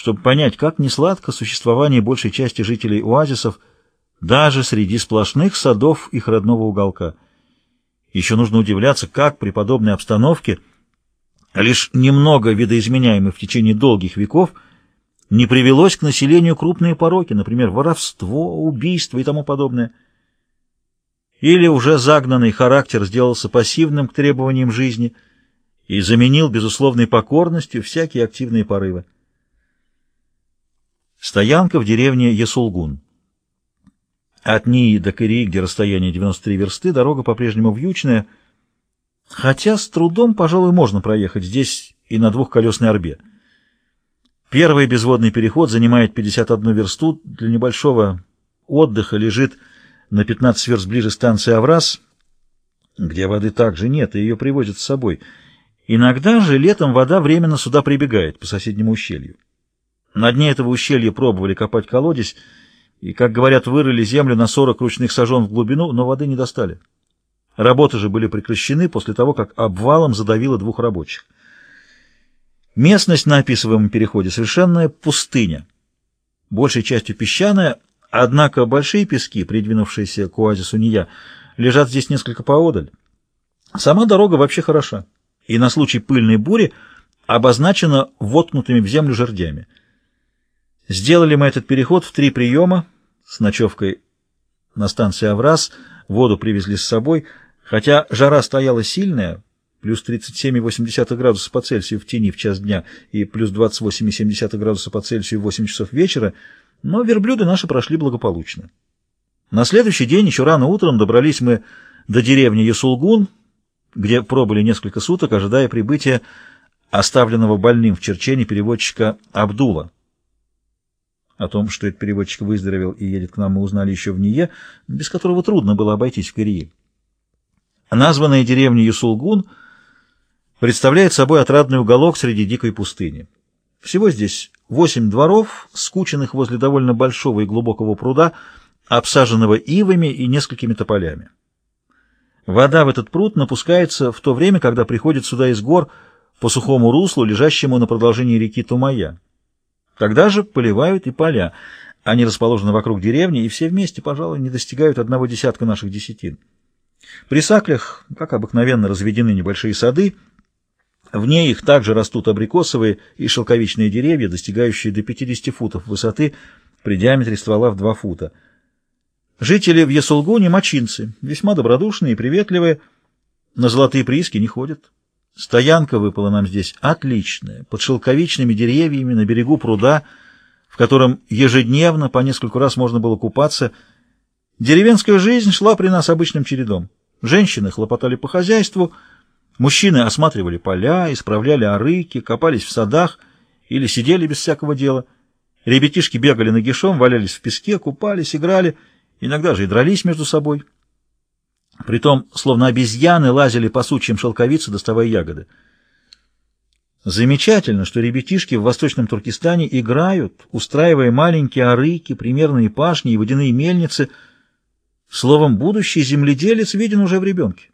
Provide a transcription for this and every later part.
чтобы понять, как несладко существование большей части жителей оазисов даже среди сплошных садов их родного уголка. Еще нужно удивляться, как при подобной обстановке, лишь немного видоизменяемой в течение долгих веков, не привелось к населению крупные пороки, например, воровство, убийство и тому подобное. Или уже загнанный характер сделался пассивным к требованиям жизни и заменил безусловной покорностью всякие активные порывы. Стоянка в деревне Ясулгун. От Нии до Кырии, где расстояние 93 версты, дорога по-прежнему вьючная, хотя с трудом, пожалуй, можно проехать здесь и на двухколесной орбе. Первый безводный переход занимает 51 версту, для небольшого отдыха лежит на 15 верст ближе станции Аврас, где воды также нет, и ее привозят с собой. Иногда же летом вода временно сюда прибегает, по соседнему ущелью. На дне этого ущелья пробовали копать колодец, и, как говорят, вырыли землю на 40 ручных сажен в глубину, но воды не достали. Работы же были прекращены после того, как обвалом задавило двух рабочих. Местность на описываемом переходе совершенная пустыня, большей частью песчаная, однако большие пески, придвинувшиеся к оазису Ния, лежат здесь несколько поодаль. Сама дорога вообще хороша, и на случай пыльной бури обозначена воткнутыми в землю жердями — Сделали мы этот переход в три приема с ночевкой на станции Аврас, воду привезли с собой, хотя жара стояла сильная, плюс 37,8 градуса по Цельсию в тени в час дня и плюс 28,7 градуса по Цельсию в 8 часов вечера, но верблюды наши прошли благополучно. На следующий день, еще рано утром, добрались мы до деревни Ясулгун, где пробыли несколько суток, ожидая прибытия оставленного больным в Черчене переводчика Абдула. О том, что этот переводчик выздоровел и едет к нам, мы узнали еще в НИЕ, без которого трудно было обойтись в Кирии. Названная деревня Юсулгун представляет собой отрадный уголок среди дикой пустыни. Всего здесь восемь дворов, скученных возле довольно большого и глубокого пруда, обсаженного ивами и несколькими тополями. Вода в этот пруд напускается в то время, когда приходит сюда из гор по сухому руслу, лежащему на продолжении реки Тумая. Тогда же поливают и поля. Они расположены вокруг деревни, и все вместе, пожалуй, не достигают одного десятка наших десятин. При саклях, как обыкновенно, разведены небольшие сады. Вне их также растут абрикосовые и шелковичные деревья, достигающие до 50 футов высоты при диаметре ствола в 2 фута. Жители в Ясулгуне мочинцы, весьма добродушные и приветливые, на золотые прииски не ходят. Стоянка выпала нам здесь отличная, под шелковичными деревьями на берегу пруда, в котором ежедневно по нескольку раз можно было купаться. Деревенская жизнь шла при нас обычным чередом. Женщины хлопотали по хозяйству, мужчины осматривали поля, исправляли арыки, копались в садах или сидели без всякого дела. Ребятишки бегали нагишом, валялись в песке, купались, играли, иногда же и дрались между собой. Притом, словно обезьяны, лазили по сучьям шелковицы, доставая ягоды. Замечательно, что ребятишки в Восточном Туркестане играют, устраивая маленькие арыки, примерные пашни и водяные мельницы. Словом, будущий земледелец виден уже в ребенке.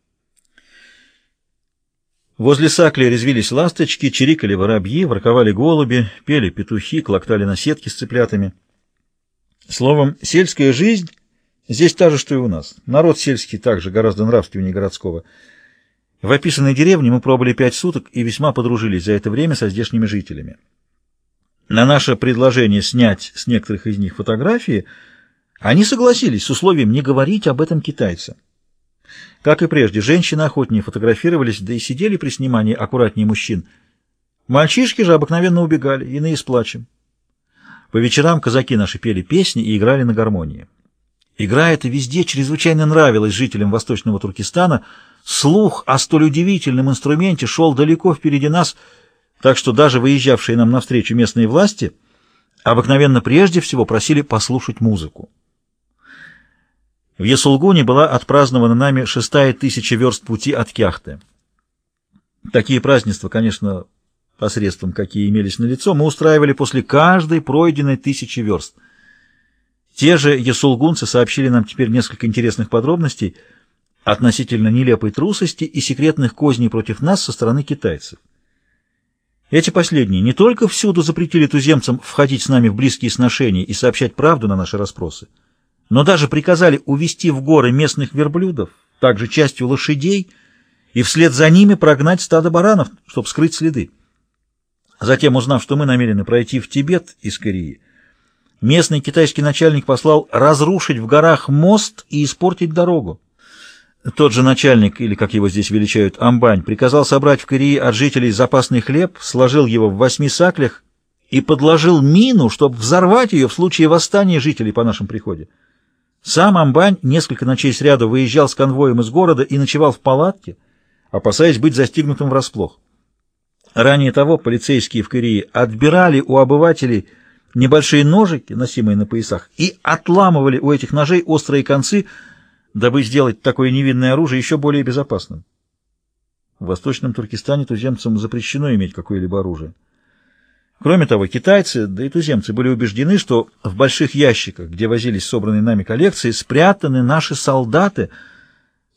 Возле сакли резвились ласточки, чирикали воробьи, ворковали голуби, пели петухи, клоктали на сетки с цыплятами. Словом, сельская жизнь Здесь та же, что и у нас. Народ сельский также гораздо нравственнее городского. В описанной деревне мы пробыли пять суток и весьма подружились за это время со здешними жителями. На наше предложение снять с некоторых из них фотографии они согласились с условием не говорить об этом китайцам. Как и прежде, женщины охотнее фотографировались, да и сидели при снимании аккуратнее мужчин. Мальчишки же обыкновенно убегали, иные с плачем. По вечерам казаки наши пели песни и играли на гармонии. Игра эта везде чрезвычайно нравилась жителям Восточного Туркестана. Слух о столь удивительном инструменте шел далеко впереди нас, так что даже выезжавшие нам навстречу местные власти обыкновенно прежде всего просили послушать музыку. В Ясулгуне была отпразднована нами шестая тысяча верст пути от Кяхты. Такие празднества, конечно, посредством какие имелись на лицо, мы устраивали после каждой пройденной тысячи верст — те же ясулгунцы сообщили нам теперь несколько интересных подробностей относительно нелепой трусости и секретных козней против нас со стороны китайцев. Эти последние не только всюду запретили туземцам входить с нами в близкие сношения и сообщать правду на наши расспросы, но даже приказали увести в горы местных верблюдов, также частью лошадей, и вслед за ними прогнать стадо баранов, чтобы скрыть следы. Затем, узнав, что мы намерены пройти в Тибет из Кореи, местный китайский начальник послал разрушить в горах мост и испортить дорогу. Тот же начальник, или как его здесь величают, амбань, приказал собрать в Корее от жителей запасный хлеб, сложил его в восьми саклях и подложил мину, чтобы взорвать ее в случае восстания жителей по нашем приходе. Сам амбань несколько ночей сряду выезжал с конвоем из города и ночевал в палатке, опасаясь быть застигнутым врасплох. Ранее того полицейские в Корее отбирали у обывателей небольшие ножики, носимые на поясах, и отламывали у этих ножей острые концы, дабы сделать такое невинное оружие еще более безопасным. В Восточном Туркестане туземцам запрещено иметь какое-либо оружие. Кроме того, китайцы, да и туземцы были убеждены, что в больших ящиках, где возились собранные нами коллекции, спрятаны наши солдаты.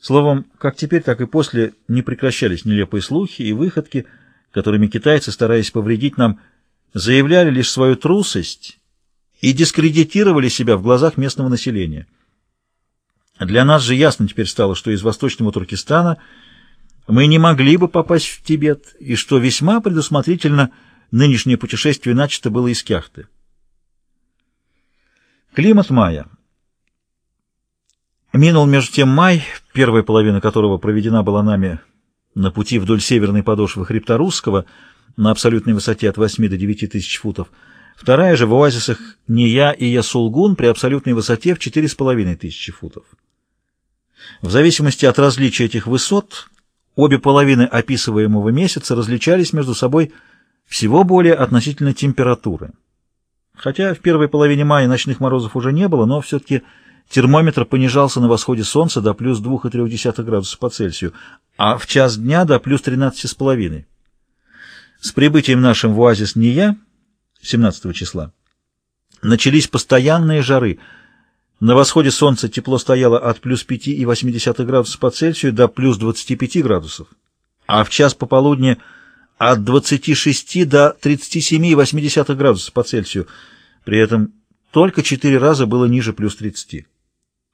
Словом, как теперь, так и после не прекращались нелепые слухи и выходки, которыми китайцы, стараясь повредить нам, заявляли лишь свою трусость и дискредитировали себя в глазах местного населения. Для нас же ясно теперь стало, что из Восточного Туркестана мы не могли бы попасть в Тибет, и что весьма предусмотрительно нынешнее путешествие начато было из Кяхты. Климат мая. Минул между тем май, первая половина которого проведена была нами на пути вдоль северной подошвы хребта Русского на абсолютной высоте от 8 до 9 тысяч футов, вторая же в оазисах Ния и Ясулгун при абсолютной высоте в 4,5 тысячи футов. В зависимости от различия этих высот, обе половины описываемого месяца различались между собой всего более относительно температуры. Хотя в первой половине мая ночных морозов уже не было, но все-таки термометр понижался на восходе солнца до плюс 2,3 градуса по Цельсию, а в час дня до плюс 13,5. С прибытием нашим в оазис Ния, 17 числа, начались постоянные жары – на восходе солнца тепло стояло от плюс 5,8 градусов по Цельсию до плюс 25 градусов, а в час пополудни от 26 до 37,8 градусов по Цельсию. При этом только 4 раза было ниже плюс 30.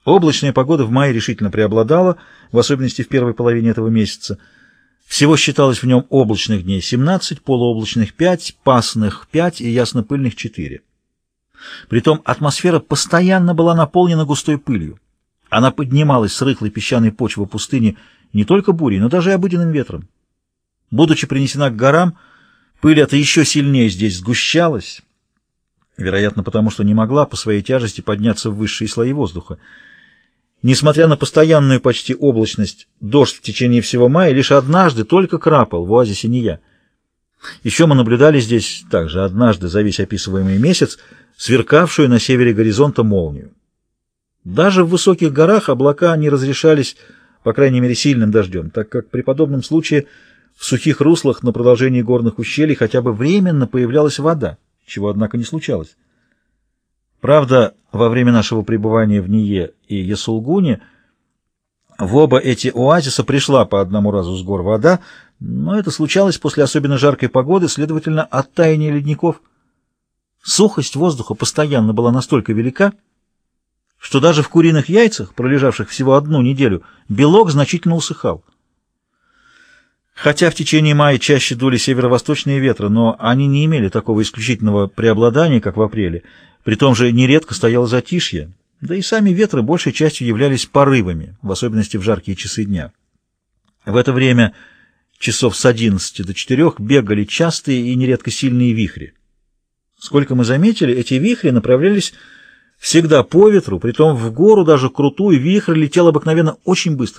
Облачная погода в мае решительно преобладала, в особенности в первой половине этого месяца. Всего считалось в нем облачных дней 17, полуоблачных 5, пасных 5 и яснопыльных 4. Притом атмосфера постоянно была наполнена густой пылью. Она поднималась с рыхлой песчаной почвы пустыни не только бурей, но даже и обыденным ветром. Будучи принесена к горам, пыль эта еще сильнее здесь сгущалась, вероятно, потому что не могла по своей тяжести подняться в высшие слои воздуха. Несмотря на постоянную почти облачность, дождь в течение всего мая лишь однажды только крапал в оазисе Ния. Еще мы наблюдали здесь также однажды за весь описываемый месяц сверкавшую на севере горизонта молнию. Даже в высоких горах облака не разрешались, по крайней мере, сильным дождем, так как при подобном случае в сухих руслах на продолжении горных ущелий хотя бы временно появлялась вода, чего, однако, не случалось. Правда, во время нашего пребывания в Ние и Ясулгуне в оба эти оазиса пришла по одному разу с гор вода, но это случалось после особенно жаркой погоды, следовательно, от ледников – Сухость воздуха постоянно была настолько велика, что даже в куриных яйцах, пролежавших всего одну неделю, белок значительно усыхал. Хотя в течение мая чаще дули северо-восточные ветры, но они не имели такого исключительного преобладания, как в апреле. При том же нередко стояло затишье, да и сами ветры большей частью являлись порывами, в особенности в жаркие часы дня. В это время часов с 11 до 4 бегали частые и нередко сильные вихри. Сколько мы заметили, эти вихри направлялись всегда по ветру, притом в гору даже крутую вихрь летел обыкновенно очень быстро.